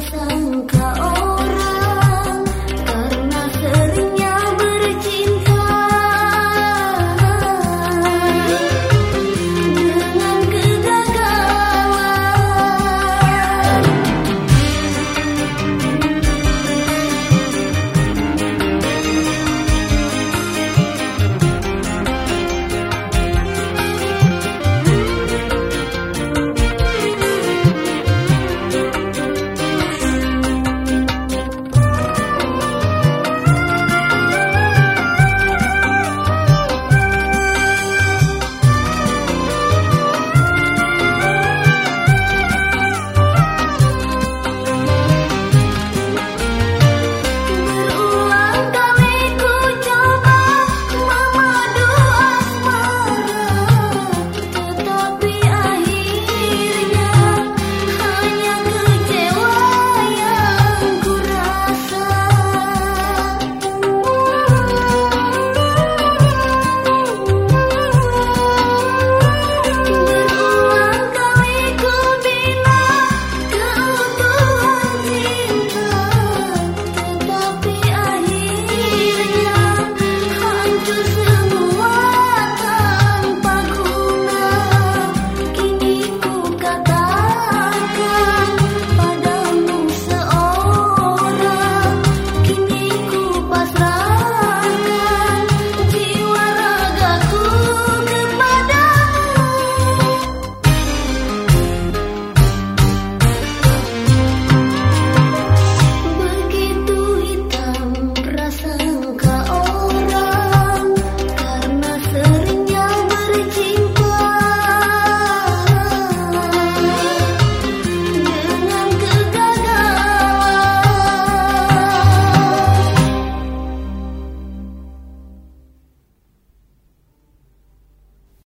伤口。